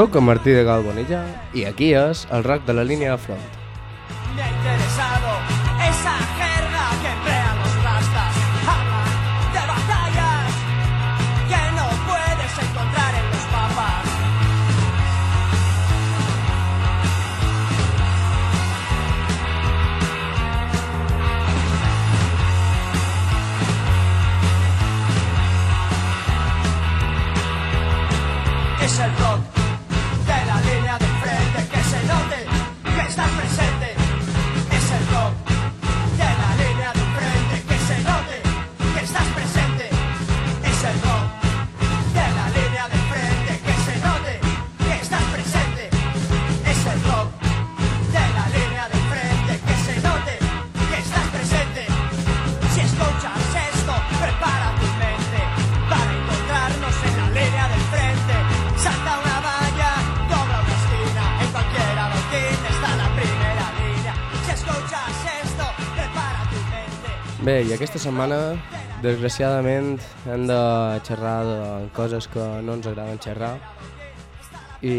Soc en Martí de Galbonilla i aquí és el RAC de la línia de front. Aquesta setmana, desgraciadament, hem de xerrar de coses que no ens agraden xerrar i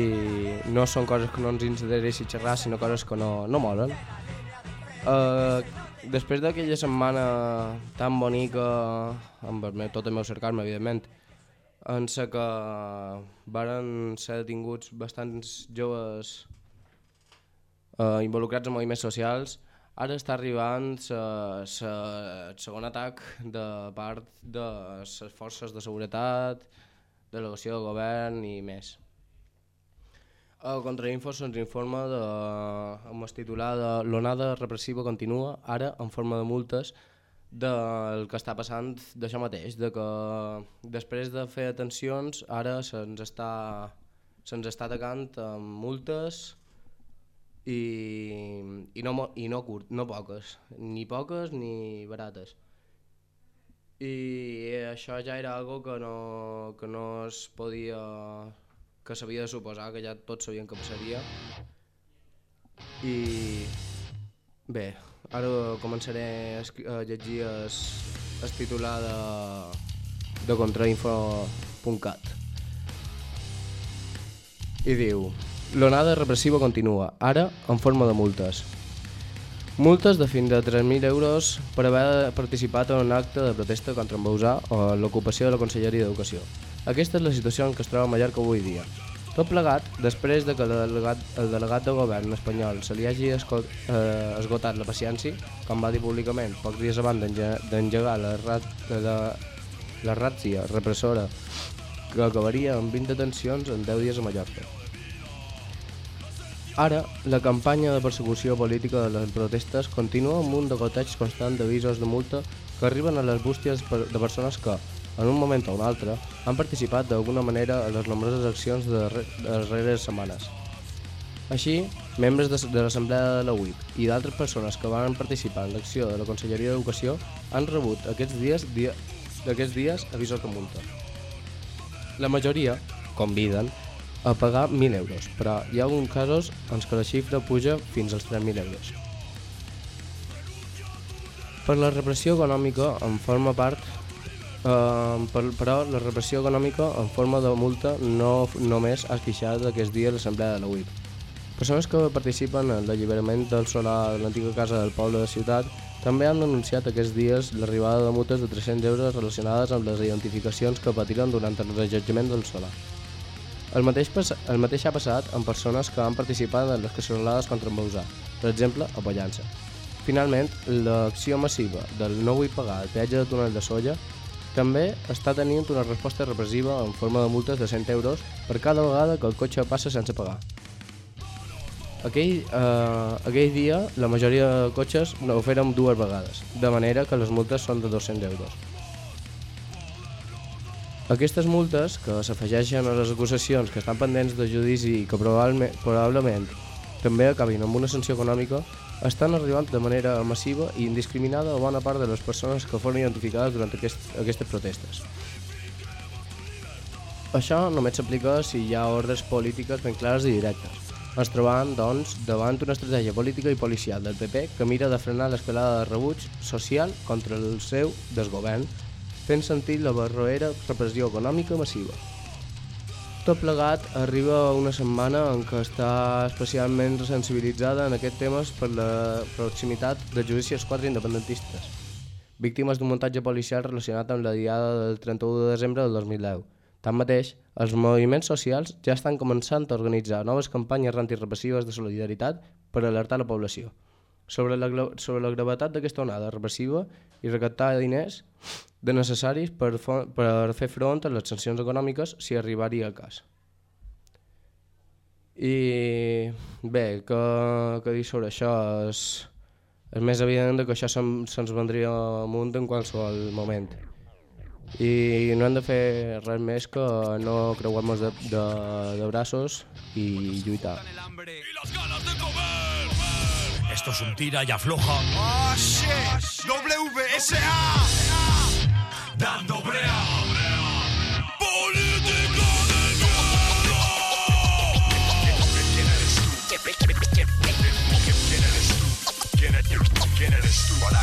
no són coses que no ens interessi xerrar, sinó coses que no, no molen. Uh, després d'aquella setmana tan bonica, amb el meu, tot el meu cercar-me, evidentment, en la que varen ser detinguts bastants joves uh, involucrats en moviments socials, ara està arribant el segon atac de part de les forces de seguretat, delegació de govern i més. El Contrainfo se'ns informa de, amb el titular de l'onada repressiva continua, ara en forma de multes, del que està passant d'això mateix, de que després de fer atencions ara se'ns està, se'ns està atacant amb multes i, i, no, i no, curt, no poques, ni poques ni barates. I això ja era algo que no, que no es podia que s'havia de suposar, que ja tots sabien que passaria. I bé, ara començaré a, llegir el, el titular de, de contrainfo.cat. I diu, l'onada repressiva continua, ara en forma de multes. Multes de fins a 3.000 euros per haver participat en un acte de protesta contra en Bausà o l'ocupació de la Conselleria d'Educació. Aquesta és la situació en què es troba Mallorca avui dia. Tot plegat, després de que el delegat, el delegat de govern espanyol se li hagi esco- eh, esgotat la paciència, com va dir públicament pocs dies abans d'enge- d'engegar la, rat, la, la ràtzia repressora que acabaria amb 20 detencions en 10 dies a Mallorca. Ara, la campanya de persecució política de les protestes continua amb un degoteig constant d'avisos de multa que arriben a les bústies de persones que, en un moment o un altre, han participat d'alguna manera a les nombroses accions de les darreres setmanes. Així, membres de, de l'Assemblea de la UIC i d'altres persones que van participar en l'acció de la Conselleria d'Educació han rebut aquests dies, dia, aquests dies avisos de multa. La majoria conviden a pagar 1.000 euros, però hi ha alguns casos en què la xifra puja fins als 3.000 euros. Per la repressió econòmica en forma part eh, per, però la repressió econòmica en forma de multa no només ha queixat aquest dia l'Assemblea de la UIP. Persones que participen en l'alliberament del solar de l'antiga casa del poble de ciutat També han denunciat aquests dies l'arribada de multes de 300 euros relacionades amb les identificacions que patiren durant el rejetjament del solar. El mateix, el mateix ha passat amb persones que han participat en les cassolades contra en Bausà, per exemple, a Pollança. Finalment, l'acció massiva del no vull pagar el peatge de túnel de Solla també està tenint una resposta repressiva en forma de multes de 100 euros per cada vegada que el cotxe passa sense pagar. Aquell, eh, aquell dia la majoria de cotxes ho feren dues vegades, de manera que les multes són de 200 euros. Aquestes multes, que s'afegeixen a les acusacions que estan pendents de judici i que probablement, probablement també acabin amb una sanció econòmica, estan arribant de manera massiva i indiscriminada a bona part de les persones que foren identificades durant aquest, aquestes protestes. Això només s'aplica si hi ha ordres polítiques ben clares i directes. Ens trobam, doncs, davant una estratègia política i policial del PP que mira de frenar l'escalada de rebuig social contra el seu desgovern fent sentir la barroera repressió econòmica massiva. Tot plegat arriba una setmana en què està especialment sensibilitzada en aquests temes per la proximitat de judici als quatre independentistes, víctimes d'un muntatge policial relacionat amb la diada del 31 de desembre del 2010. Tanmateix, els moviments socials ja estan començant a organitzar noves campanyes antirepressives de solidaritat per alertar la població sobre la, sobre la gravetat d'aquesta onada repressiva i recaptar diners de necessaris per, per fer front a les sancions econòmiques si arribaria a cas. I bé, que, que dir sobre això és, és més evident que això se'ns se vendria amunt en qualsevol moment. I no hem de fer res més que no creuar-nos de, de, de braços i lluitar. I les ganes de comer! Esto es un tira y afloja. ¡Oh, shit! WSA. Dando brea. Política del ¿Quién eres tú? ¿Quién eres tú? ¿Quién eres tú para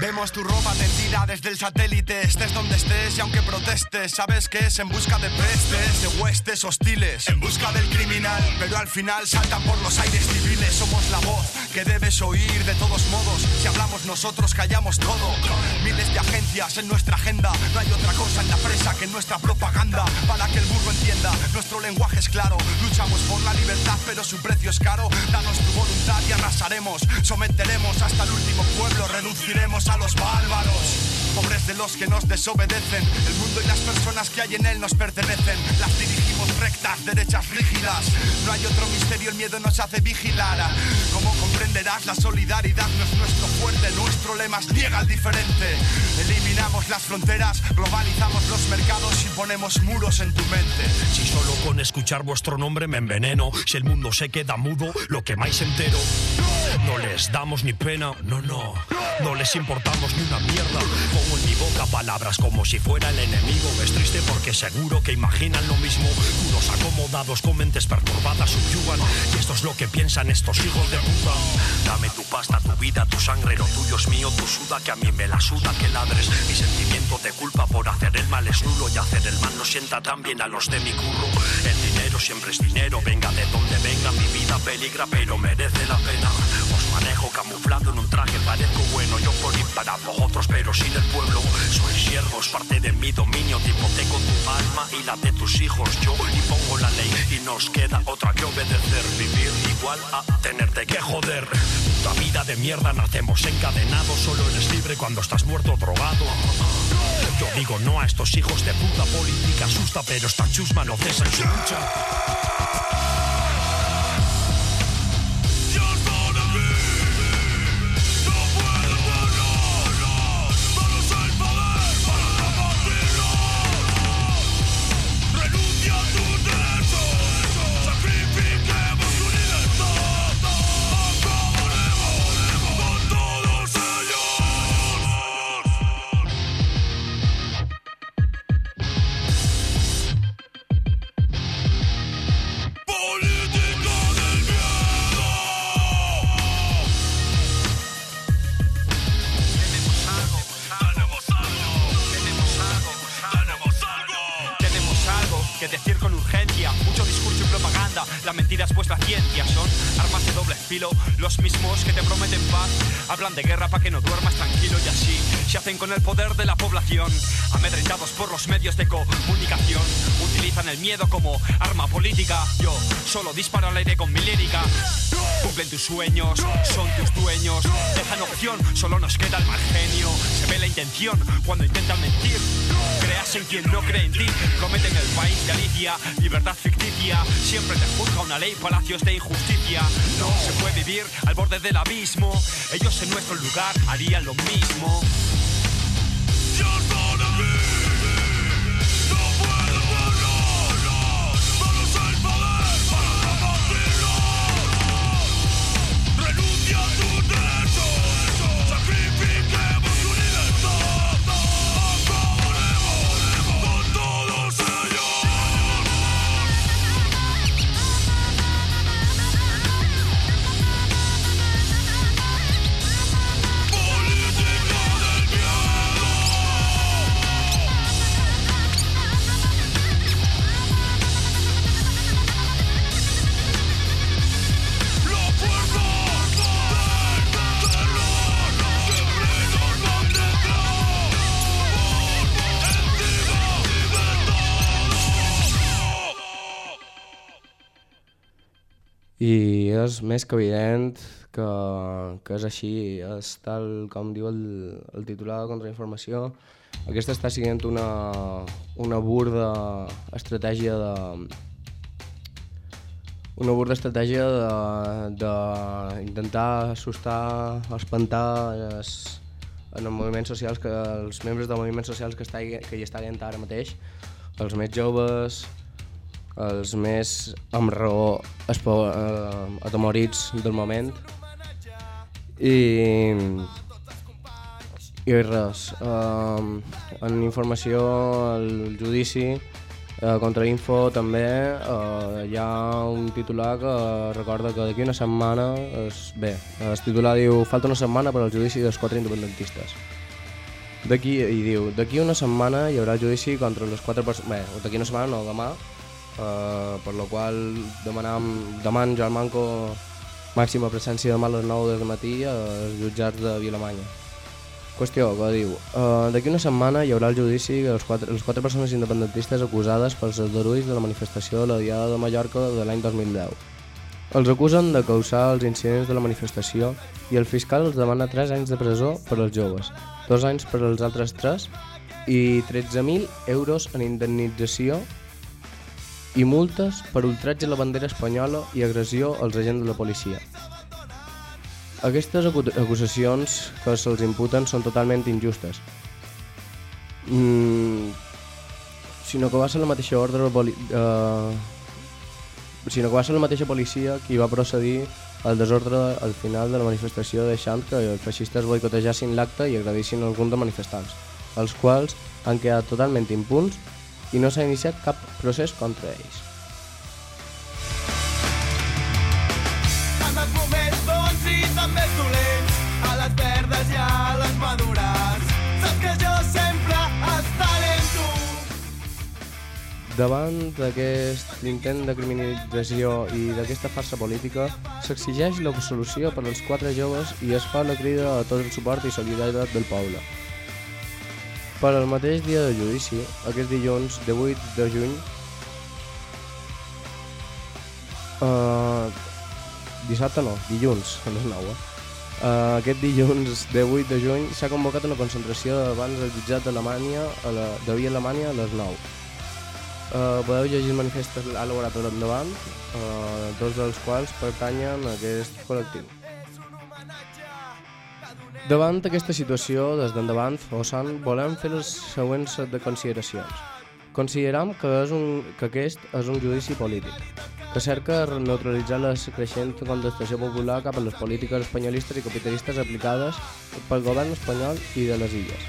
Vemos tu ropa tendida desde el satélite, estés donde estés y aunque protestes, sabes que es en busca de prestes, de huestes hostiles, en busca del criminal, pero al final saltan por los aires civiles, somos la voz que debes oír de todos modos, si hablamos nosotros callamos todo, miles de agencias en nuestra agenda, no hay otra cosa en la presa que nuestra propaganda, para que el burro entienda, nuestro lenguaje es claro, luchamos por la libertad pero su precio es caro, danos tu voluntad y arrasaremos, someteremos hasta el último pueblo, reduciremos a los bárbaros. Pobres de los que nos desobedecen. El mundo y las personas que hay en él nos pertenecen. Las dirigimos rectas, derechas rígidas. No hay otro misterio, el miedo nos hace vigilar. Como comprenderás, la solidaridad no es nuestro fuerte. Nuestro lema es niega al diferente. Eliminamos las fronteras, globalizamos los mercados y ponemos muros en tu mente. Si solo con escuchar vuestro nombre me enveneno, si el mundo se queda mudo, lo que más entero. No les damos ni pena, no, no. No les importamos ni una mierda. Pongo en mi boca palabras como si fuera el enemigo. Es triste porque seguro que imaginan lo mismo. Unos acomodados con mentes perturbadas subyugan. Y esto es lo que piensan estos hijos de puta. Dame tu pasta, tu vida, tu sangre, lo tuyo es mío, tu suda, que a mí me la suda que ladres. Mi sentimiento de culpa por hacer el mal es nulo y hacer el mal no sienta tan bien a los de mi curro. El dinero siempre es dinero, venga de donde venga, peligra, pero merece la pena. Os manejo camuflado en un traje, parezco bueno, yo por ir para vosotros, pero sin el pueblo. Soy siervos, parte de mi dominio, te hipoteco tu alma y la de tus hijos. Yo impongo la ley y nos queda otra que obedecer. Vivir igual a tenerte que joder. Puta vida de mierda, nacemos encadenados, solo eres libre cuando estás muerto drogado. Yo digo no a estos hijos de puta política asusta, pero esta chusma no cesa en su lucha. Miedo como arma política, yo solo disparo al aire con mi lírica, cumplen tus sueños, son tus dueños, dejan opción, solo nos queda el mal genio, se ve la intención cuando intentan mentir, creas en quien no cree en ti, prometen el país de Alicia, libertad ficticia, siempre te juzga una ley, palacios de injusticia, no se puede vivir al borde del abismo, ellos en nuestro lugar harían lo mismo. És més que evident que, que és així, és tal com diu el, el titular de Contrainformació. Aquesta està sent una, una burda estratègia de, una burda estratègia d'intentar assustar, espantar els, en els moviments socials, que els membres dels moviments socials que, està, que hi està havent ara mateix, els més joves, els més amb raó eh, atemorits del moment. I, i res eh, en informació el judici eh, contra Info també eh, hi ha un titular que recorda que d'aquí una setmana es, bé, el titular diu falta una setmana per al judici dels quatre independentistes D'aquí, i diu, d'aquí una setmana hi haurà el judici contra les quatre persones... Bé, d'aquí una setmana no, demà, eh, per la qual demanam, deman Joan Manco màxima presència demà a les 9 del matí als jutjats de Vilamanya. Qüestió, que diu, eh, d'aquí una setmana hi haurà el judici de les quatre, les quatre persones independentistes acusades pels aldarulls de la manifestació de la Diada de Mallorca de l'any 2010. Els acusen de causar els incidents de la manifestació i el fiscal els demana 3 anys de presó per als joves, 2 anys per als altres 3 i 13.000 euros en indemnització i multes per ultratge a la bandera espanyola i agressió als agents de la policia. Aquestes acu- acusacions que se'ls imputen són totalment injustes. Mm, sinó que va ser la mateixa ordre eh, sinó que va ser la mateixa policia qui va procedir al desordre al final de la manifestació deixant que els feixistes boicotejassin l'acte i agredissin alguns de manifestants, els quals han quedat totalment impuns i no s'ha iniciat cap procés contra ells. En els moments bons i també els dolents, a les verdes i a les madures. Saps que jo sempre estaré amb tu. Davant d'aquest intent de criminalització i d'aquesta farsa política, s'exigeix la solució per als quatre joves i es fa la crida a tot el suport i solidaritat del poble. Per al mateix dia de judici, aquest dilluns, de 8 de juny, uh, dissabte no, dilluns, a les 9, eh? Uh, aquest dilluns de 8 de juny s'ha convocat una concentració abans del jutjat d'Alemanya la, de Via Alemanya a les 9. Uh, podeu llegir el manifest que ha elaborat per endavant, uh, dos dels quals pertanyen a aquest col·lectiu. Davant aquesta situació, des d'endavant, Osan, volem fer les següents set de consideracions. Consideram que, és un, que aquest és un judici polític, que cerca neutralitzar la creixent contestació popular cap a les polítiques espanyolistes i capitalistes aplicades pel govern espanyol i de les illes.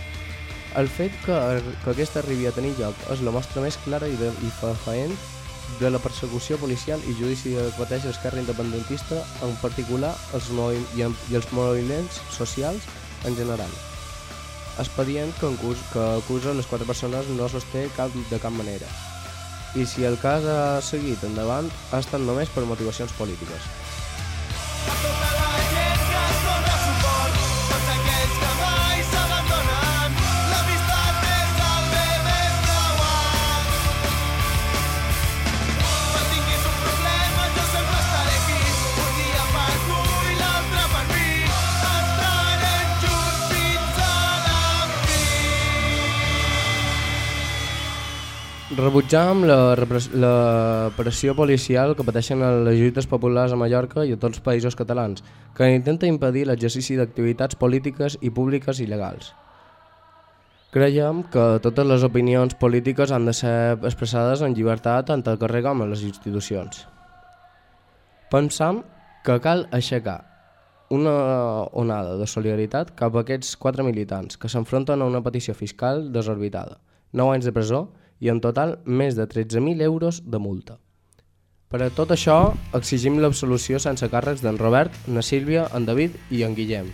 El fet que, que aquesta arribi a tenir lloc és la mostra més clara i, de, i fefaent de la persecució policial i judici que pateix l'esquerra independentista, en particular els i, en, i els moviments socials en general. Expedient que, acus que acusa les quatre persones no sosté cap, de cap manera. I si el cas ha seguit endavant, ha estat només per motivacions polítiques. Rebutjàvem la, la pressió policial que pateixen les lluites populars a Mallorca i a tots els països catalans, que intenta impedir l'exercici d'activitats polítiques i públiques il·legals. Creiem que totes les opinions polítiques han de ser expressades en llibertat tant al carrer com a les institucions. Pensam que cal aixecar una onada de solidaritat cap a aquests quatre militants que s'enfronten a una petició fiscal desorbitada, 9 anys de presó i en total més de 13.000 euros de multa. Per a tot això, exigim l'absolució sense càrrecs d'en Robert, na Sílvia, en David i en Guillem,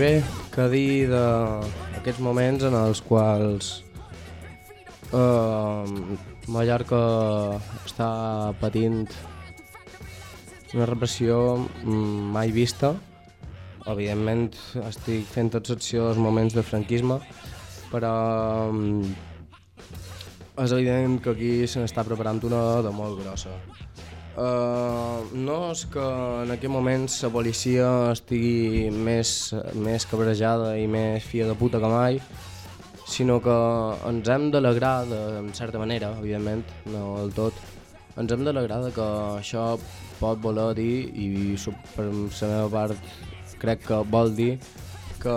bé, que dir d'aquests moments en els quals eh, Mallorca està patint una repressió mm, mai vista. Evidentment estic fent tot secció dels moments de franquisme, però mm, és evident que aquí se n'està preparant una de molt grossa. Uh, no és que en aquest moment la policia estigui més, més cabrejada i més fia de puta que mai, sinó que ens hem d'alegrar, en certa manera, evidentment, no del tot, ens hem d'alegrar que això pot voler dir, i per la meva part crec que vol dir, que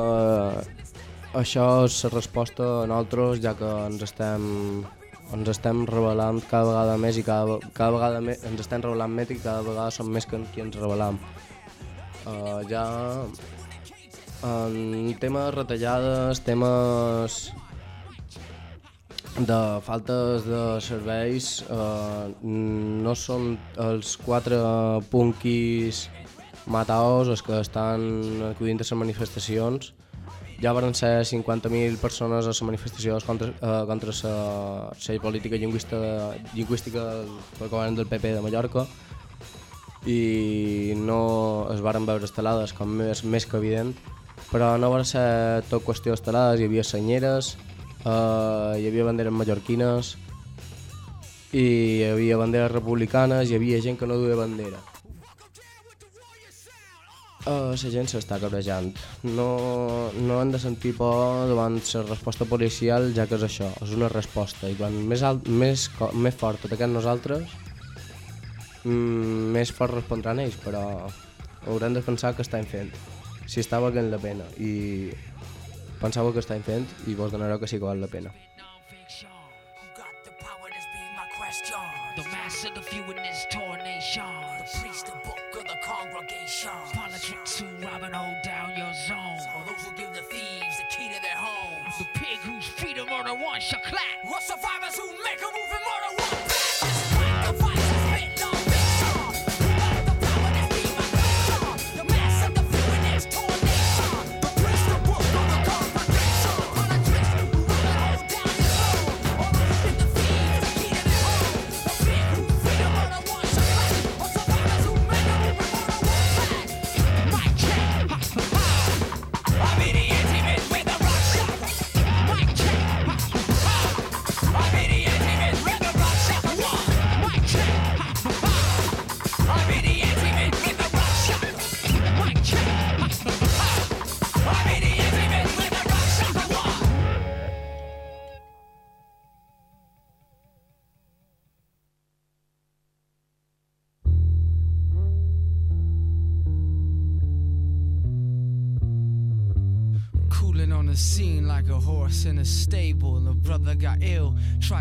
això és la resposta a nosaltres, ja que ens estem, ens estem revelant cada vegada més i cada, cada vegada més, ens estem revelant més i cada vegada som més que qui ens revelam. Uh, ja en temes retallades, temes de faltes de serveis eh, no són els quatre punquis mataos els que estan acudint a les manifestacions ja van ser 50.000 persones a les manifestacions contra, eh, contra la, la política lingüista, lingüística del govern del PP de Mallorca i no es varen veure estelades com és més que evident però no va ser tot qüestió estelades, hi havia senyeres, eh, hi havia banderes mallorquines i hi havia banderes republicanes, hi havia gent que no duia bandera. Uh, la gent s'està cabrejant. No, no han de sentir por davant la resposta policial, ja que és això, és una resposta. I quan més, alt, més, més fort ataquem nosaltres, mm, més fort respondran ells, però haurem de pensar que estem fent, si està valent la pena. I penseu que estem fent i vos donareu que sí que val la pena. And hold down your zone. Or those who give the thieves the key to their homes. The pig whose freedom murder one shall clap.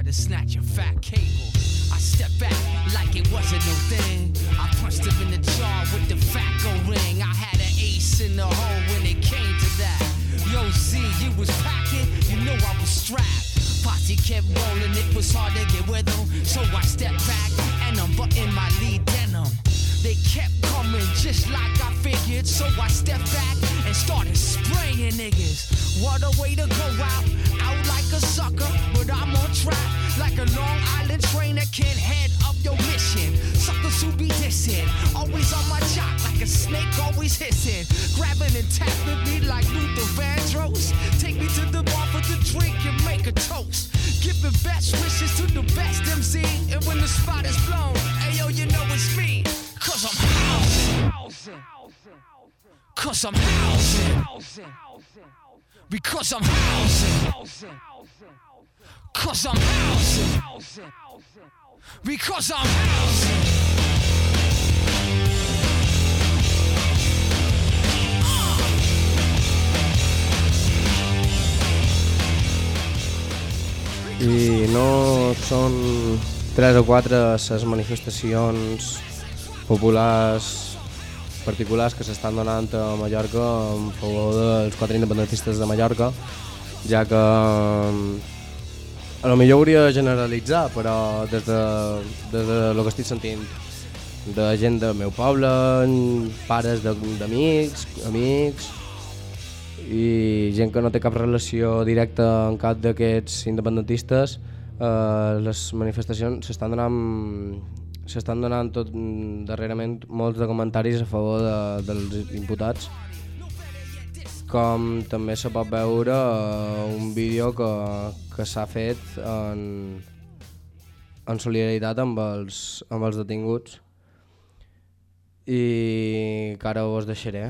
To snatch a fat cable. I stepped back like it wasn't no thing. I punched him in the jaw with the fatco ring. I had an ace in the hole when it came to that. Yo, Z, you was packing, you know I was strapped. Posse kept rolling, it was hard to get with them. So I stepped back and I'm butting my lead denim. They kept coming just like I figured, so I stepped back and started spraying niggas. What a way to go track like a Long Island train that can't head up your mission. Suckers who be dissing, always on my jock like a snake, always hissing. Grabbing and tapping me like Luther Vandross. Take me to the bar for the drink and make a toast. Giving best wishes to the best MC, and when the spot is blown, ayo, you know it's me. Cause I'm housing. Cause I'm housing. Because I'm housing. Cause I'm housing. Because I'm housing. I no són tres o quatre les manifestacions populars particulars que s'estan donant a Mallorca en favor dels quatre independentistes de Mallorca, ja que a lo millor hauria de generalitzar, però des de, des de lo que estic sentint de gent del meu poble, pares d'amics, amics, i gent que no té cap relació directa amb cap d'aquests independentistes, eh, les manifestacions s'estan donant s'estan donant tot darrerament molts de comentaris a favor de, dels imputats com també se pot veure uh, un vídeo que, que s'ha fet en, en solidaritat amb els, amb els detinguts i que ara us deixaré.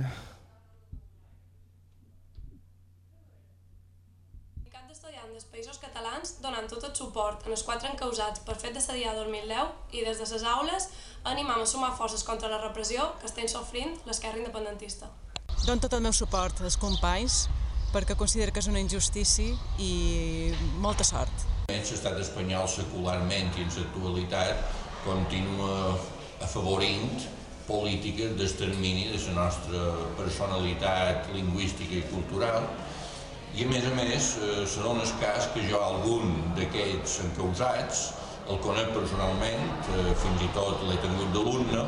Països Catalans donant tot el suport en els quatre encausats per fet de sediar 2010 i des de les aules animam a sumar forces contra la repressió que estem sofrint l'esquerra independentista. Don tot el meu suport als companys perquè considero que és una injustícia i molta sort. L'estat espanyol secularment i en l'actualitat continua afavorint polítiques d'extermini de la nostra personalitat lingüística i cultural i a més a més eh, se dona el cas que jo algun d'aquests encausats el conec personalment, eh, fins i tot l'he tingut d'alumne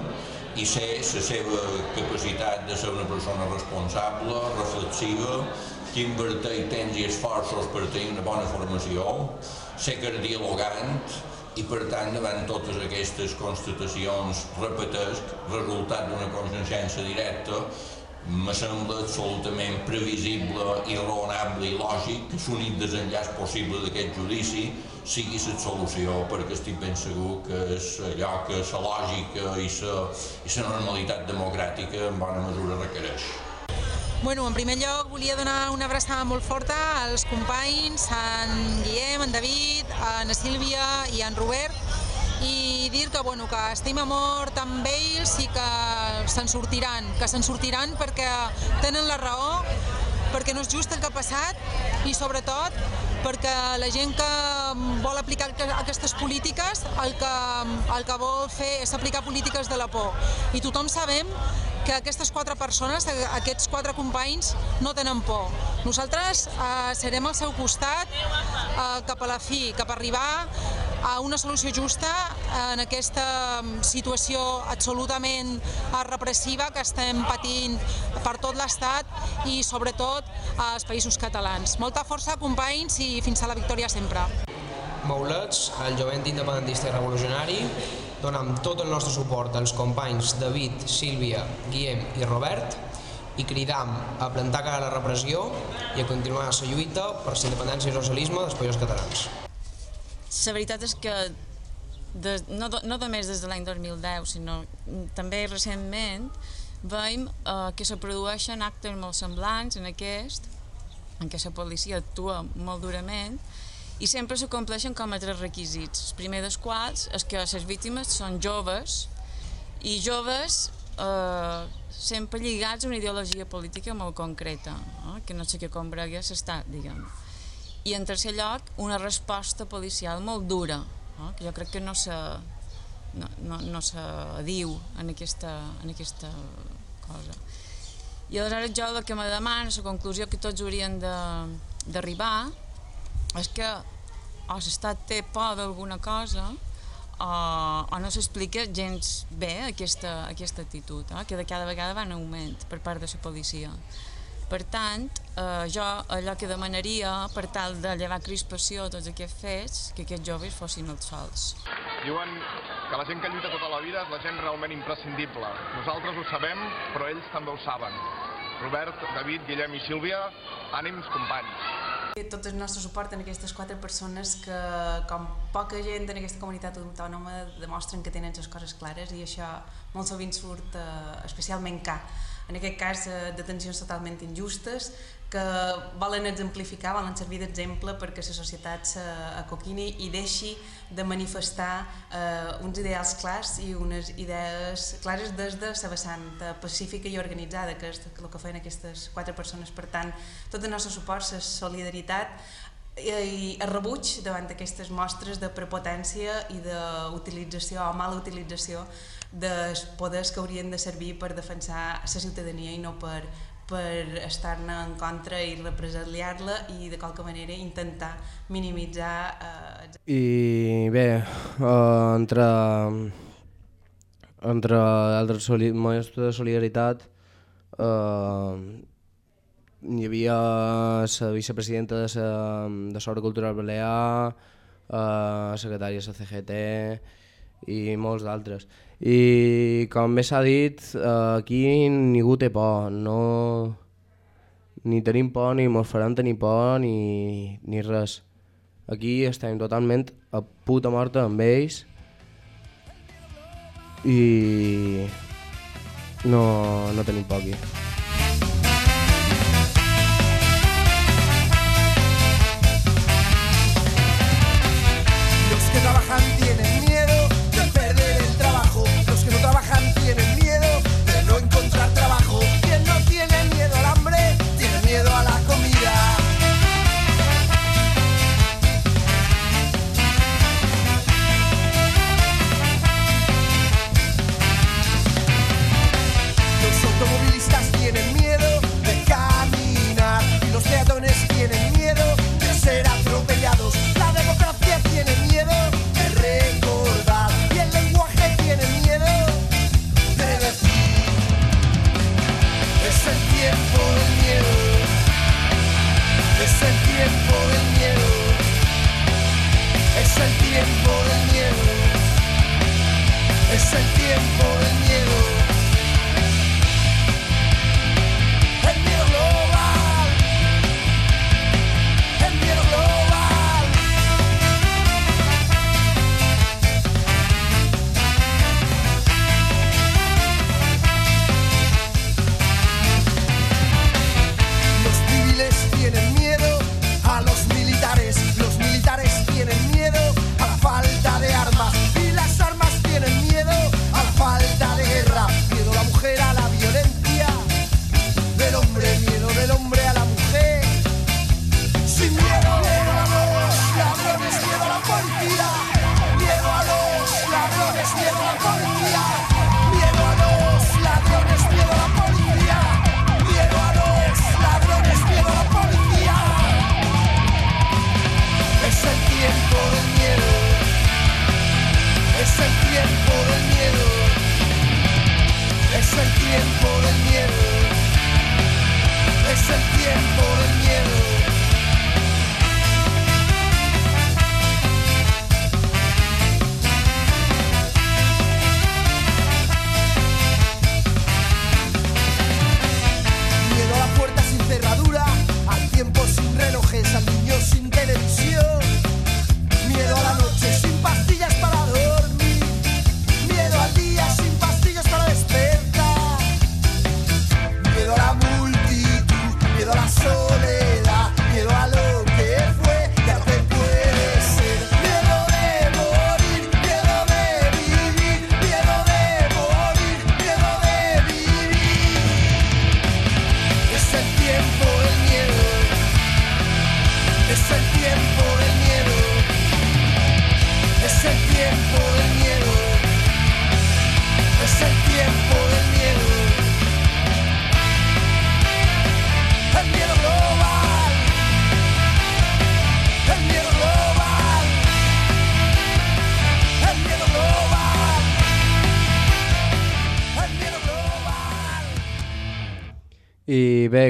i sé la seva capacitat de ser una persona responsable, reflexiva, que inverteix temps i esforços per tenir una bona formació, és dialogant i per tant davant totes aquestes constatacions repetesc, resultat d'una consciència directa, me sembla absolutament previsible i raonable i lògic que l'únic desenllaç possible d'aquest judici sigui la solució, perquè estic ben segur que és allò que la lògica i la, normalitat democràtica en bona mesura requereix. Bueno, en primer lloc volia donar una abraçada molt forta als companys, a en Guillem, en David, a en Sílvia i a en Robert i dir que, bueno, que estem a mort amb ells i que se'n sortiran, que se'n sortiran perquè tenen la raó, perquè no és just el que ha passat i sobretot perquè la gent que vol aplicar aquestes polítiques el que, el que vol fer és aplicar polítiques de la por. I tothom sabem que aquestes quatre persones, aquests quatre companys, no tenen por. Nosaltres eh, serem al seu costat eh, cap a la fi, cap a arribar a una solució justa en aquesta situació absolutament repressiva que estem patint per tot l'Estat i sobretot als països catalans. Molta força, companys, i fins a la victòria sempre. Maulets, el jovent independentista i revolucionari, donam tot el nostre suport als companys David, Sílvia, Guillem i Robert i cridam a plantar cara a la repressió i a continuar la lluita per la independència i el socialisme dels països catalans. La veritat és que no, no només des de l'any 2010, sinó també recentment, veiem eh, que se produeixen actes molt semblants en aquest, en què la policia actua molt durament, i sempre s'acompleixen com a tres requisits. El primer dels quals és que les víctimes són joves i joves eh, sempre lligats a una ideologia política molt concreta, eh, que no sé què combregui s'està, diguem. I en tercer lloc, una resposta policial molt dura, eh, que jo crec que no se, no, no, no se diu en aquesta, en aquesta cosa. I aleshores jo el que me demano, la conclusió que tots haurien d'arribar, és que o l'Estat té por d'alguna cosa o, o no s'explica gens bé aquesta, aquesta actitud, eh, que de cada vegada va en augment per part de la policia. Per tant, eh, jo allò que demanaria per tal de llevar crispació a tots aquests fets, que aquests joves fossin els sols. Diuen que la gent que lluita tota la vida és la gent realment imprescindible. Nosaltres ho sabem, però ells també ho saben. Robert, David, Guillem i Sílvia, ànims, companys. Tot el nostre suport en aquestes quatre persones que, com poca gent en aquesta comunitat autònoma, demostren que tenen les coses clares i això molt sovint surt eh, especialment car. En aquest cas, eh, detencions totalment injustes que volen exemplificar, volen servir d'exemple perquè la societat s'acoquini i deixi de manifestar eh, uns ideals clars i unes idees clares des de la vessant pacífica i organitzada, que és el que feien aquestes quatre persones. Per tant, tot el nostre suport, la solidaritat i el rebuig davant d'aquestes mostres de prepotència i d'utilització o mala utilització dels poders que haurien de servir per defensar la ciutadania i no per per estar-ne en contra i represaliar-la i de qualque manera intentar minimitzar... Eh... I bé, eh, entre, entre altres soli de solidaritat eh, hi havia la vicepresidenta de la de l'Obra Cultural Balear, eh, secretària de la CGT i molts d'altres. I com bé s'ha dit, aquí ningú té por, no, ni tenim por, ni mos faran tenir por, ni, ni res. Aquí estem totalment a puta morta amb ells i no, no tenim por aquí. Miedo a la policía. Miedo a los ladrones, miedo a la policía. Miedo a los ladrones, miedo a la policía. Es el tiempo del miedo. Es el tiempo del miedo. Es el tiempo del miedo. Es el tiempo del miedo.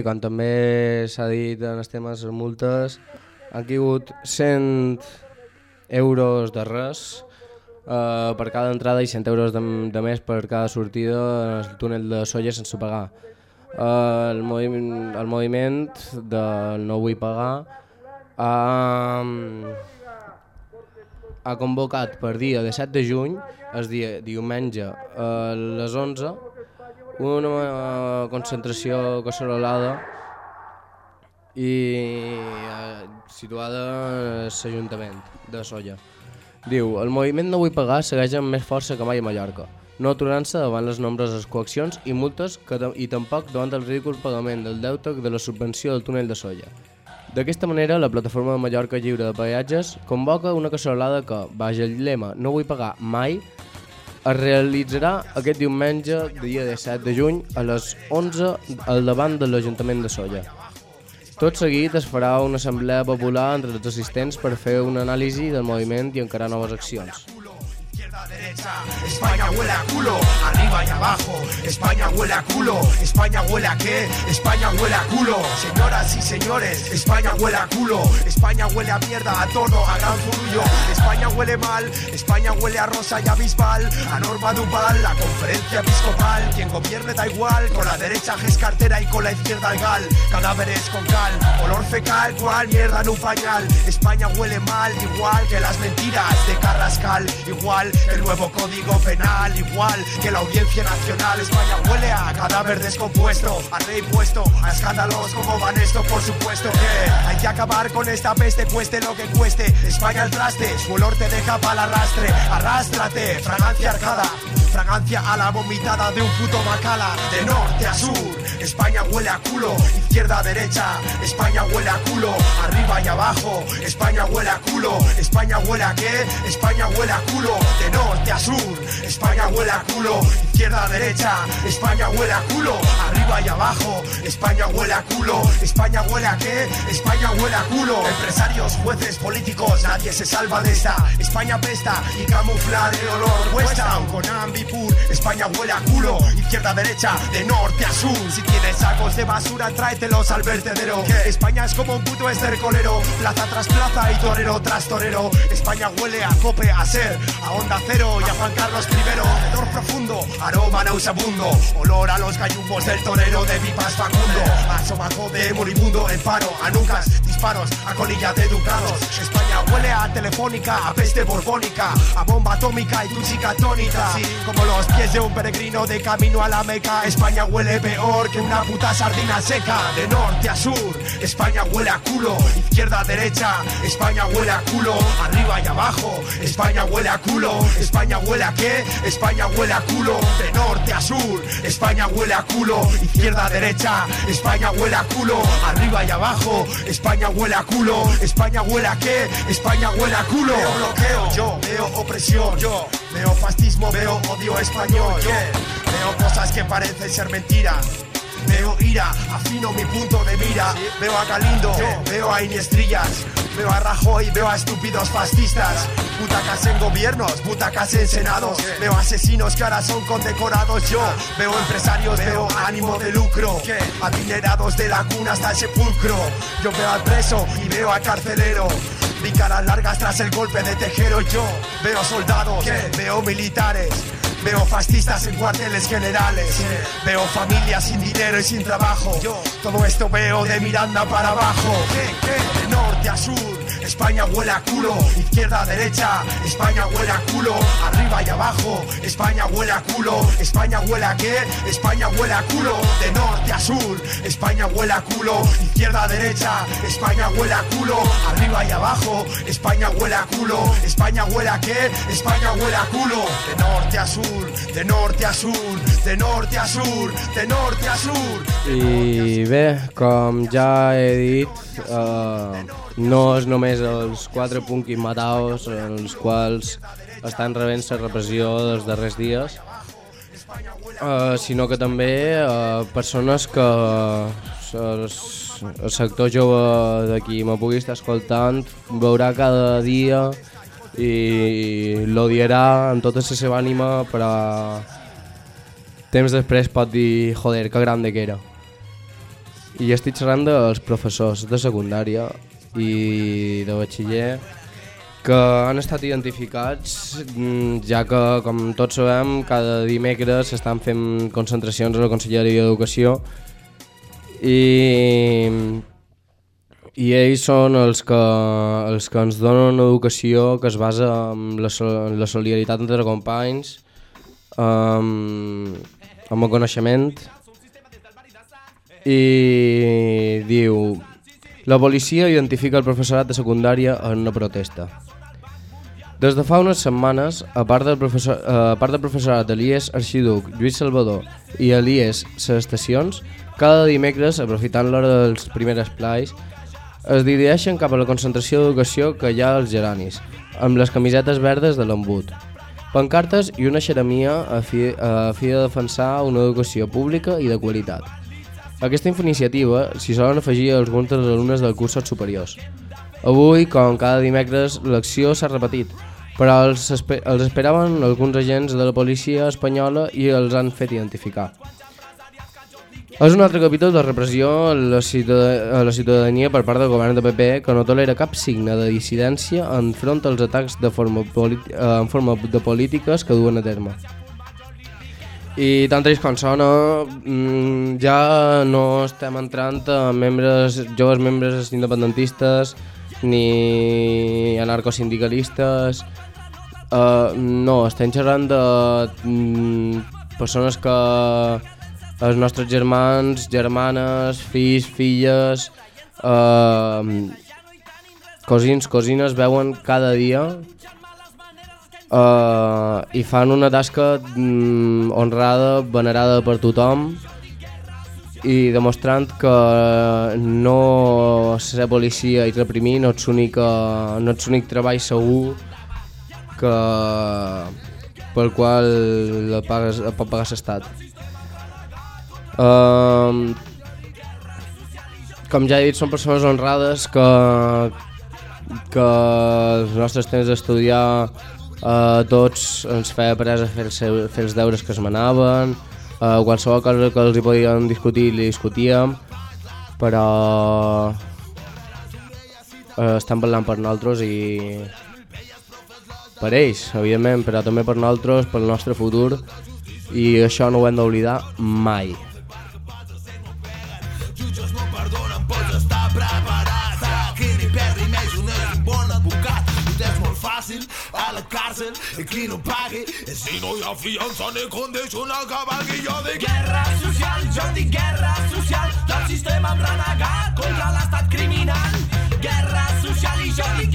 Com també s'ha dit en els temes de multes, han caigut 100 euros de res eh, per cada entrada i 100 euros de, de més per cada sortida en el túnel de Solla sense pagar. Eh, el, moviment, el moviment del No vull pagar ha, ha convocat per dia de 7 de juny, el dia diumenge a les 11, una eh, concentració cacerolada i eh, situada a l'Ajuntament de Solla. Diu, el moviment No vull pagar segueix amb més força que mai a Mallorca, no aturant-se davant les nombroses coaccions i multes que, i tampoc davant el ridícul pagament del deute de la subvenció del túnel de Solla. D'aquesta manera, la plataforma de Mallorca Lliure de Peatges convoca una cacerolada que, baix el lema No vull pagar mai, es realitzarà aquest diumenge, dia 17 de juny, a les 11 al davant de l'Ajuntament de Solla. Tot seguit es farà una assemblea popular entre els assistents per fer una anàlisi del moviment i encarar noves accions. España huele a culo, arriba y abajo. España huele a culo, España huele a qué? España huele a culo. Señoras y señores, España huele a culo. España huele a mierda, a todo, a gran furullo. España huele mal, España huele a rosa y a bisbal. A Norma Duval, la conferencia episcopal. Quien gobierne da igual, con la derecha es cartera y con la izquierda el gal. Cadáveres con cal, olor fecal, cual mierda en un pañal. España huele mal, igual que las mentiras de Carrascal. Igual el nuevo código penal, igual que la audiencia nacional. España huele a cadáver descompuesto, a rey puesto, a escándalos como van esto, por supuesto que hay que acabar con esta peste, cueste lo que cueste. España al traste, su olor te deja para arrastre, arrástrate, fragancia arcada. Fragancia a la vomitada de un puto bacala De norte a sur, España huele a culo Izquierda a derecha, España huele a culo Arriba y abajo, España huele a culo España huele a qué? España huele a culo norte a sur, España huele a culo Izquierda a derecha, España huele a culo Arriba y abajo, España huele a culo España huele a qué? España huele a culo. Empresarios, jueces, políticos, nadie se salva de esta. España pesta y camufla de olor Cuesta con ambipur, España huele a culo. Izquierda a derecha, de norte a sur. Si tienes sacos de basura, tráetelos al vertedero. Que España es como un puto estercolero. Plaza tras plaza y torero tras torero. España huele a cope, a ser, a onda y a Juan Carlos I Hedor profundo, aroma nauseabundo Olor a los gallumbos del torero de Vipas Facundo. A sobaco de moribundo en paro A nucas, disparos, a colilla de ducados España huele a telefónica, a peste borbónica A bomba atómica y tu chica atónita Como los pies de un peregrino de camino a la meca. España huele peor que una puta sardina seca. De norte a sur, España huele a culo. Izquierda a derecha, España huele a culo. Arriba y abajo, España huele a culo España huele a qué? España huele a culo De norte a sur, España huele a culo Izquierda a derecha, España huele a culo Arriba y abajo, España huele a culo España huele a qué? España huele a culo. Veo bloqueo, yo veo opresión. Yo veo fascismo, veo odio español. Yo veo cosas que parecen ser mentiras. Veo ira, afino mi punto de mira. Veo a Galindo, veo a Iniestrillas Veo a Rajoy, veo a estúpidos fascistas. Butacas en gobiernos, butacas en senados. Veo asesinos que ahora son condecorados. Yo veo empresarios, veo ánimo de lucro. Adinerados de la cuna hasta el sepulcro. Yo veo al preso y veo al carcelero. Vi caras largas tras el golpe de tejero. Yo veo soldados, veo militares Veo fascistas en cuarteles generales. Veo familias sin dinero y sin trabajo. Todo esto veo de Miranda para abajo. De norte a sur España huele a culo, izquierda a derecha, España huele a culo, arriba y abajo, España huele culo, España huele a qué? España huele culo, de norte a sur, España huele culo, izquierda a derecha, España huele culo, arriba y abajo, España huele culo, España huele a qué? España huele culo, de norte a sur, de norte a sur, de norte a sur, de norte a sur. I bé, com ja he dit, uh, no és només els quatre punquis mataos els quals estan rebent la repressió dels darrers dies, uh, sinó que també uh, persones que el, sector jove de qui me pugui estar escoltant veurà cada dia i l'odiarà amb tota la seva ànima però temps després pot dir joder, que grande que era. I estic xerrant dels professors de secundària i de batxiller que han estat identificats mm, ja que, com tots sabem, cada dimecres s'estan fent concentracions a la Conselleria d'Educació i, i ells són els que, els que ens donen una educació que es basa en la, en la solidaritat entre companys, amb, amb el coneixement i diu la policia identifica el professorat de secundària en una protesta. Des de fa unes setmanes, a part del, professor, a part del professorat Elies Arxiduc, Lluís Salvador i Elies les estacions, cada dimecres, aprofitant l'hora dels primers esplais, es dirigeixen cap a la concentració d'educació que hi ha als geranis, amb les camisetes verdes de l'embut. Pancartes i una xeremia a fi, a fi de defensar una educació pública i de qualitat. A aquesta iniciativa s'hi solen afegir alguns dels alumnes del cursos superiors. Avui, com cada dimecres, l'acció s'ha repetit, però els, espe els esperaven alguns agents de la policia espanyola i els han fet identificar. És un altre capítol de repressió a la, a la ciutadania per part del govern de PP que no tolera cap signe de dissidència enfront als atacs de forma eh, en forma de polítiques que duen a terme. I tant trist com sona, mm, ja no estem entrant a membres, joves membres independentistes ni anarcosindicalistes, uh, no, estem xerrant de mm, persones que els nostres germans, germanes, fills, filles, eh, cosins, cosines veuen cada dia eh, i fan una tasca mm, honrada, venerada per tothom i demostrant que no ser policia i reprimir no és l'únic no ets treball segur que pel qual el, pagues, el pot pagar l'estat. Uh, com ja he dit, són persones honrades que, que els nostres temps d'estudiar uh, tots ens feia presa fer, fer els deures que es manaven, uh, qualsevol cosa que els hi podíem discutir li discutíem, però uh, estan parlant per nosaltres i per ells, evidentment, però també per nosaltres, pel nostre futur, i això no ho hem d'oblidar mai. fàcil a la càrcel i qui no pagui i si no hi ha fiança ni condicional que valgui jo dic guerra social, jo dic guerra social del sistema renegat contra l'estat criminal guerra social i jo dic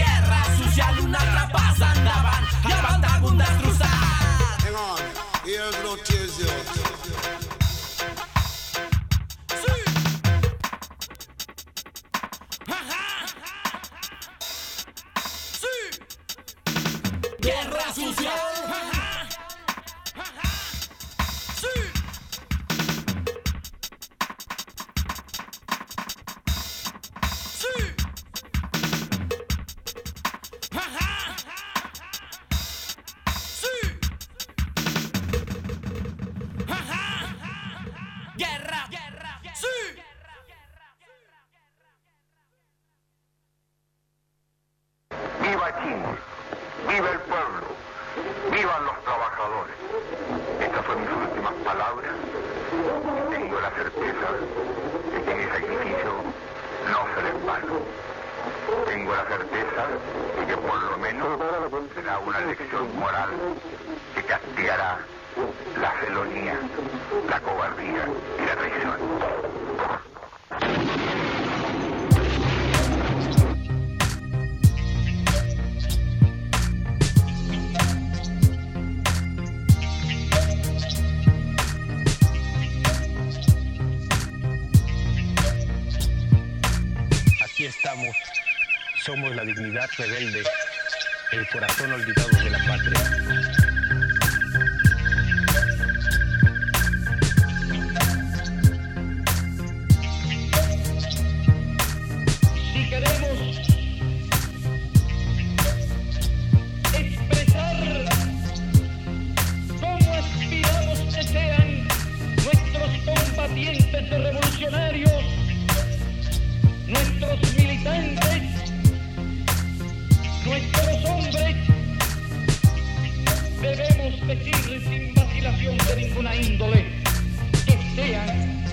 rebelde, el corazón olvidado de la patria.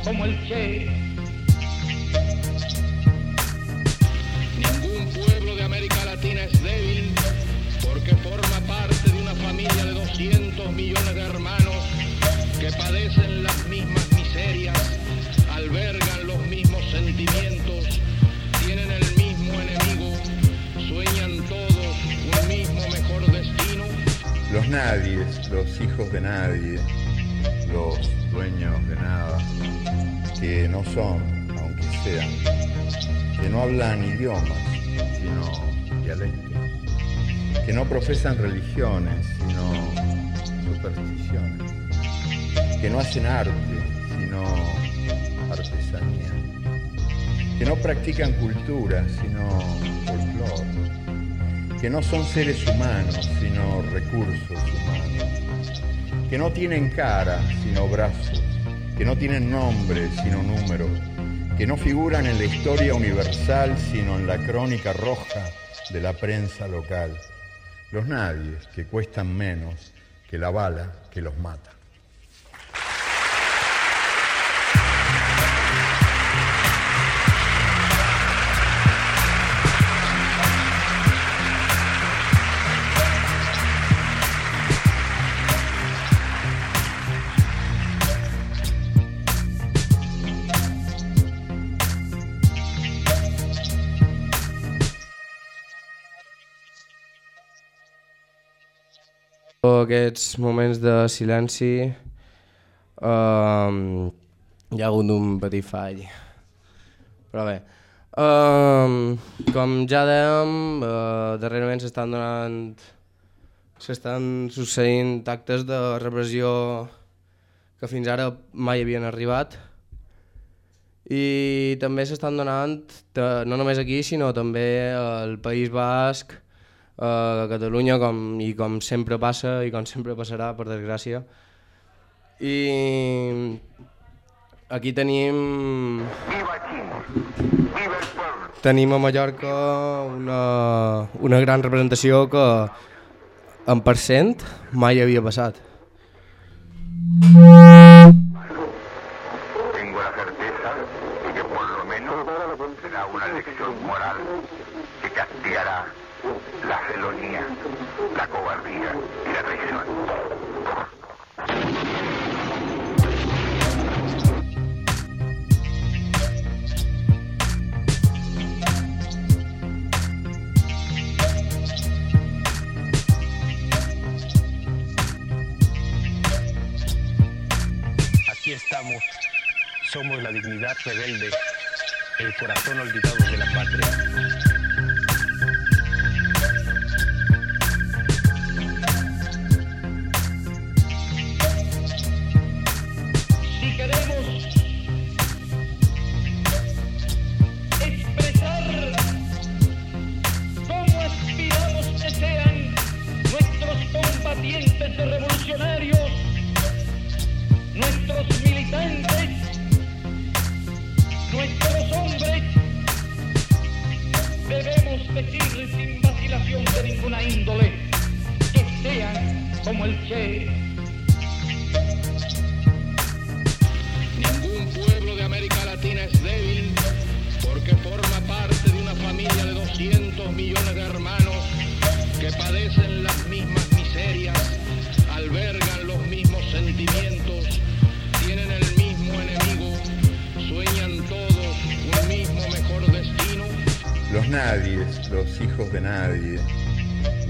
Como el Che. Ningún pueblo de América Latina es débil porque forma parte de una familia de 200 millones de hermanos que padecen las mismas miserias, albergan los mismos sentimientos, tienen el mismo enemigo, sueñan todos un mismo mejor destino. Los nadies, los hijos de nadie, que no son, aunque sean, que no hablan idiomas, sino dialectos, que no profesan religiones, sino supersticiones, que no hacen arte, sino artesanía, que no practican cultura, sino folclore, que no son seres humanos, sino recursos humanos, que no tienen cara, sino brazos, que no tienen nombre, sino números, que no figuran en la historia universal, sino en la crónica roja de la prensa local. Los nadies que cuestan menos que la bala que los mata. Aquests moments de silenci um, hi ha hagut un petit fall. Però bé, um, com ja dèiem, uh, darrerament s'estan donant s'estan succeint actes de repressió que fins ara mai havien arribat i també s'estan donant, no només aquí, sinó també al País Basc, a Catalunya com, i com sempre passa i com sempre passarà, per desgràcia. I aquí tenim... Tenim a Mallorca una, una gran representació que en percent mai havia passat. Tengo sin vacilación de ninguna índole que sean como el Che. Ningún pueblo de América Latina es débil porque forma parte de una familia de 200 millones de hermanos que padecen las mismas miserias, albergan Los nadies, los hijos de nadie,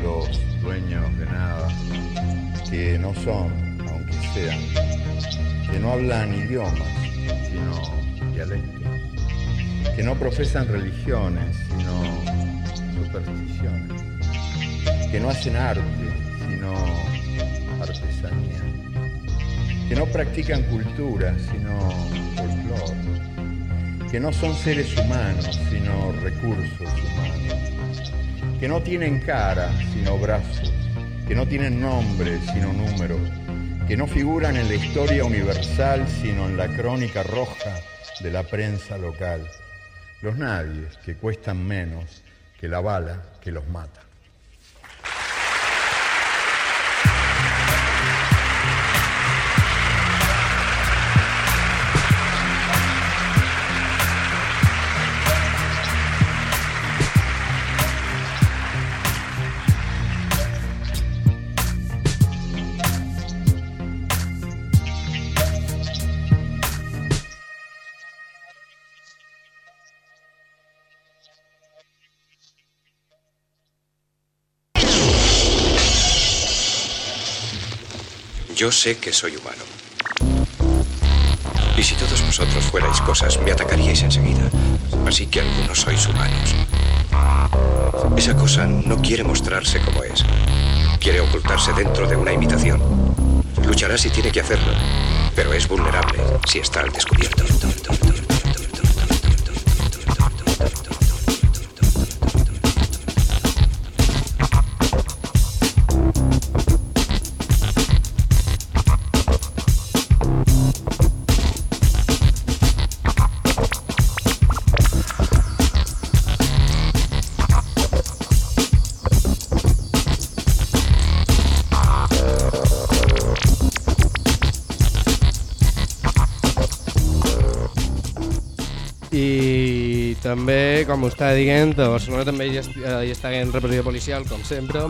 los dueños de nada, que no son, aunque sean, que no hablan idiomas, sino dialectos, que no profesan religiones, sino supersticiones, que no hacen arte, sino artesanía, que no practican cultura, sino folclore, que no son seres humanos, sino recursos humanos, que no tienen cara, sino brazos, que no tienen nombre, sino números, que no figuran en la historia universal, sino en la crónica roja de la prensa local. Los nadies que cuestan menos que la bala que los mata. Yo sé que soy humano. Y si todos vosotros fuerais cosas, me atacaríais enseguida. Así que algunos sois humanos. Esa cosa no quiere mostrarse como es. Quiere ocultarse dentro de una imitación. Luchará si tiene que hacerlo, pero es vulnerable si está al descubierto. Com ho estava dient, a Barcelona també hi, est hi està havent repressió policial, com sempre,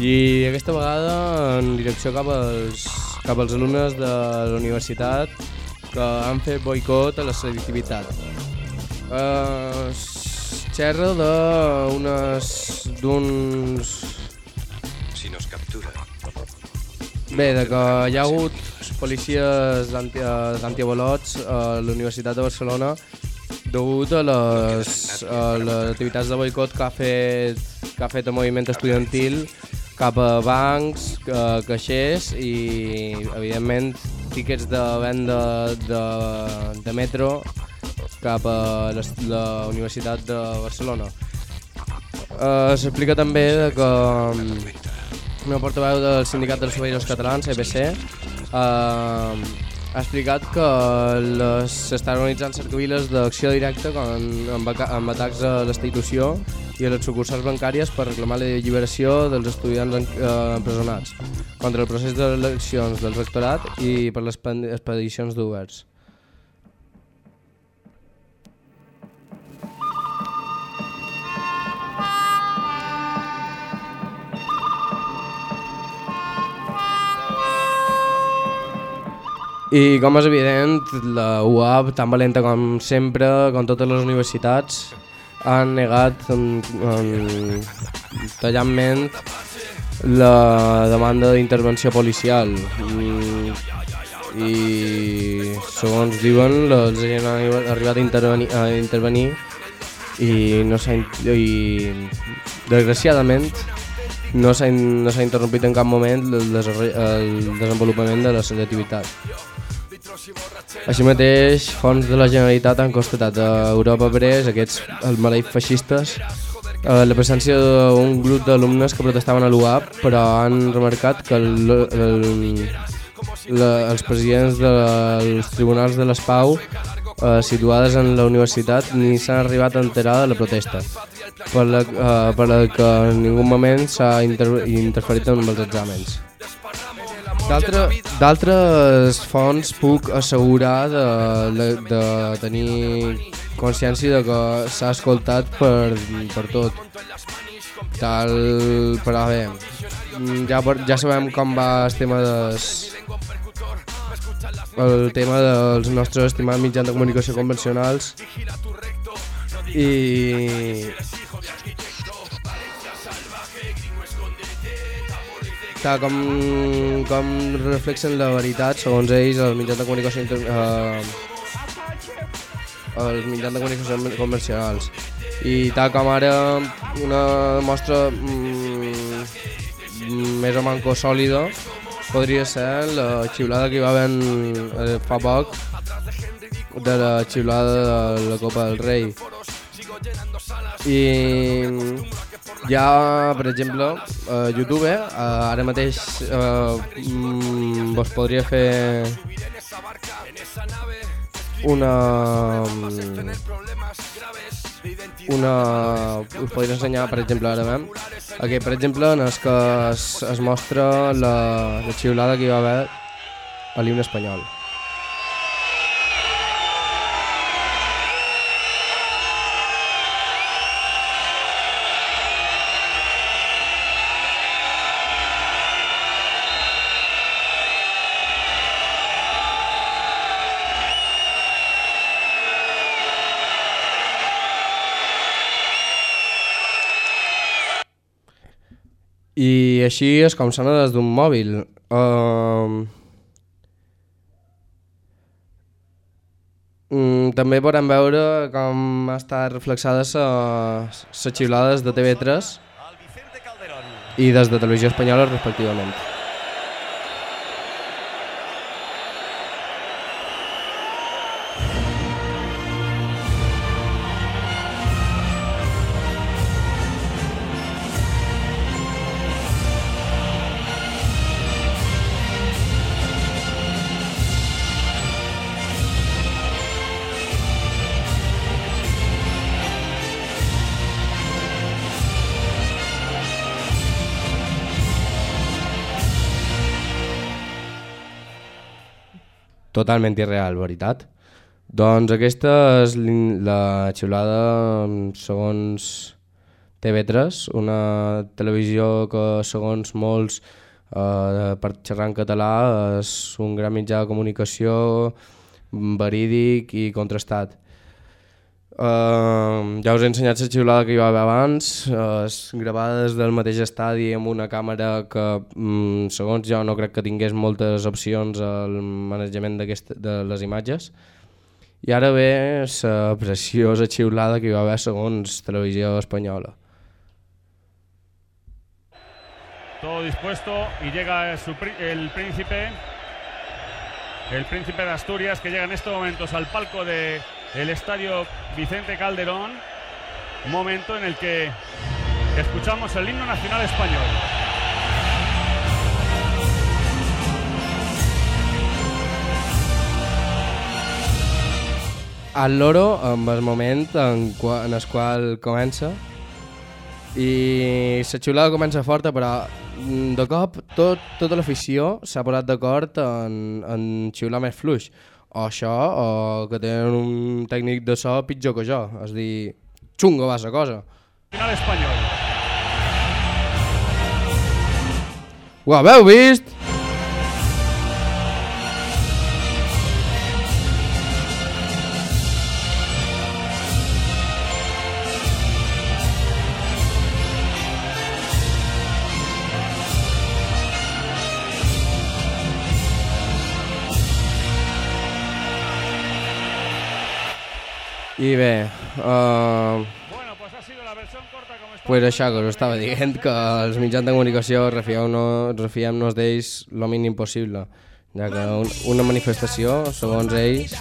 i aquesta vegada en direcció cap als, cap als alumnes de la universitat que han fet boicot a la selectivitat. Uh, xerra d'unes d'uns Si nos captura. Bé, de que hi ha hagut policies d'anti- eh, d'antiavalots a la Universitat de Barcelona degut a les, a les activitats de boicot que ha fet, que ha fet el moviment estudiantil cap a bancs, a caixers i, evidentment, tíquets de venda de, de metro cap a les, la Universitat de Barcelona. Uh, S'explica també que mm, una portaveu del Sindicat dels Treballadors Catalans, EBC, eh, ha explicat que s'estan organitzant cercaviles d'acció directa amb, aca- amb atacs a la institució i a les sucursals bancàries per reclamar la lliberació dels estudiants en, eh, empresonats contra el procés d'eleccions del rectorat i per les expedicions d'oberts. I com és evident, la UAB, tan valenta com sempre, com totes les universitats, han negat en, en, tallantment la demanda d'intervenció policial. I, I segons diuen, els agents han arri- arribat a intervenir, a intervenir i no i desgraciadament no s'ha no s'ha interromput en cap moment el, el desenvolupament de la selectivitat. Així mateix, fons de la Generalitat han constatat a Europa Press, aquests els maleïts feixistes, eh, la presència d'un grup d'alumnes que protestaven a l'UAP, però han remarcat que el, el, la, els presidents dels tribunals de les Pau eh, situades en la universitat ni s'han arribat a enterar de la protesta, per la, eh, per la que en ningú moment s'ha inter, interferit amb els exàmens. D'altre- D'altres fonts puc assegurar de, de, de tenir consciència de que s'ha escoltat per, per tot. Tal, però bé, mm, ja, ja sabem com va el tema des, el tema dels nostres estimats mitjans de comunicació convencionals i tal com, com reflexen la veritat, segons ells, els mitjans de comunicació inter, eh, els mitjans de comunicació convencionals. I tal com ara una mostra mm, més o manco sòlida podria ser la xiulada que hi va haver eh, fa poc de la xiulada de la Copa del Rei. I hi ha, per exemple, a YouTube, eh, ara mateix eh, mm, vos podria fer una... una... us podria ensenyar, per exemple, ara vam, aquí, per exemple, en el que es, es mostra la, la xiulada que hi va haver a l'himne espanyol. I així és com sona des d'un mòbil. Uh, mm, també podem veure com està reflexades les xiulades de TV3 i des de Televisió Espanyola respectivament. Totalment irreal, veritat? Doncs aquesta és la xiulada mm, segons TV3, una televisió que segons molts eh, per xerrar en català és un gran mitjà de comunicació mm, verídic i contrastat. Uh, ja us he ensenyat la xiulada que hi va haver abans, uh, gravada des del mateix estadi amb una càmera que, mm, segons jo, no crec que tingués moltes opcions al manejament de les imatges. I ara ve la preciosa xiulada que hi va haver segons Televisió Espanyola. Todo dispuesto y llega el príncipe, el príncipe de Asturias que llega en estos momentos al palco de el estadio Vicente Calderón, momento en el que escuchamos el himno nacional español. Al loro, amb el moment en, qua, en el qual comença, i la xiulada comença forta, però mm, de cop tot, tota l'afició s'ha posat d'acord en, en xiular més fluix. O això, o que tenen un tècnic de so pitjor que jo. És dir, xunga va la cosa. Nacional español. Ho haveu vist? I bé, uh, pues això que us estava dient, que els mitjans de comunicació refiem-nos refiem d'ells el mínim possible, ja que un, una manifestació, segons ells,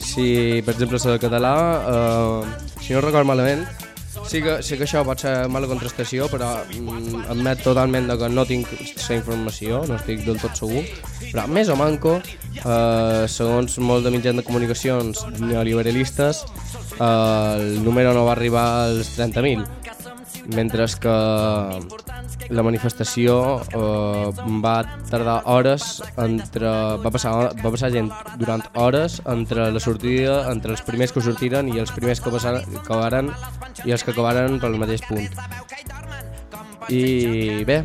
si per exemple la del català, uh, si no record malament, sí que, sí que això pot ser mala contrastació, però mm, admet totalment que no tinc la informació, no estic del tot segur, però més o manco, eh, segons molt de mitjans de comunicacions neoliberalistes, eh, el número no va arribar als 30.000, mentre que la manifestació eh, va tardar hores entre, va passar, va passar gent durant hores entre la sortida, entre els primers que sortiren i els primers que acabaren i els que acabaren pel mateix punt. I bé,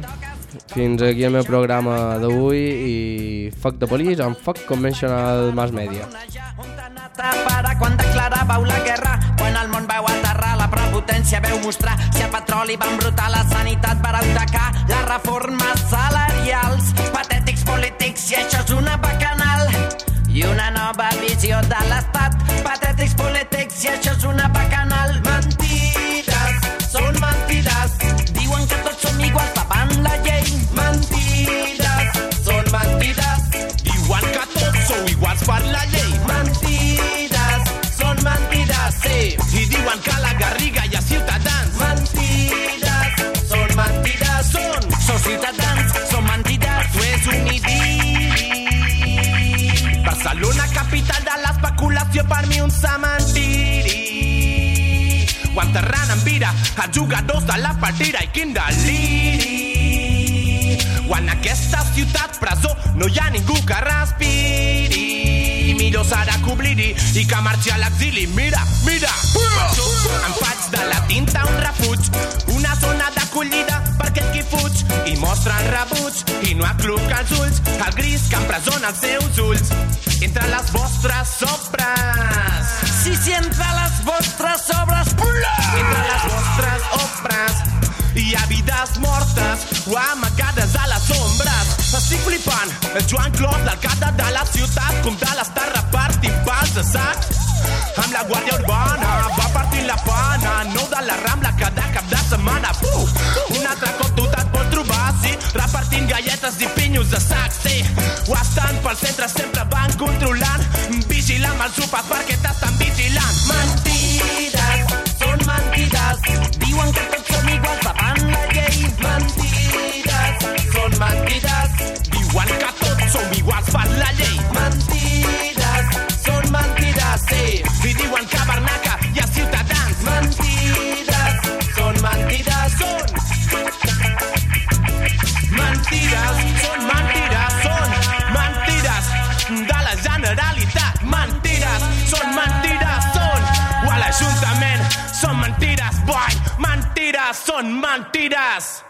fins aquí el meu programa d'avui i Foc de Police amb Foc Conventional Mass Media. quan declaràveu la guerra quan el món veu aterrar la prepotència veu mostrar si a petroli van brotar la sanitat per atacar les reformes salarials. Patètics polítics i això és una bacanal i una nova visió de l'estat. Patètics polítics i això és una bacanal. Mentides són mentides. Diuen que tots som iguals davant la llei. Mentides són mentides. Diuen que tots sou iguals per la llei. Mentides, són mentides, sí. I diuen que la Garriga per mi un cementiri. Ho enterrant en vida els jugadors de la partida i quin deliri. O en aquesta ciutat presó no hi ha ningú que respiri. Millor serà que oblidi i que marxi a l'exili. Mira, mira, això em faig de la tinta un refuig, una zona d'acollida per aquest qui fuig i mostra el rebuig i no acluca els ulls, el gris que empresona els seus ulls entre les vostres sobres. Sí, sí, entre les vostres obres, pula! Entre les vostres obres hi ha vides mortes o amagades a les ombres. Estic flipant, el Joan Clos, l'alcalde de la ciutat, com de l'està repartint pals de sac. Amb la Guàrdia Urbana va partint la pana, nou de la Rambla cada cap de setmana. Uh! Un altre cop tu te't pots trobar, sí, repartint galletes i pinyos de sac, sí. O estan pel centre sempre van vigilant els sopars perquè t'estan vigilant. Mentides, son mentiras.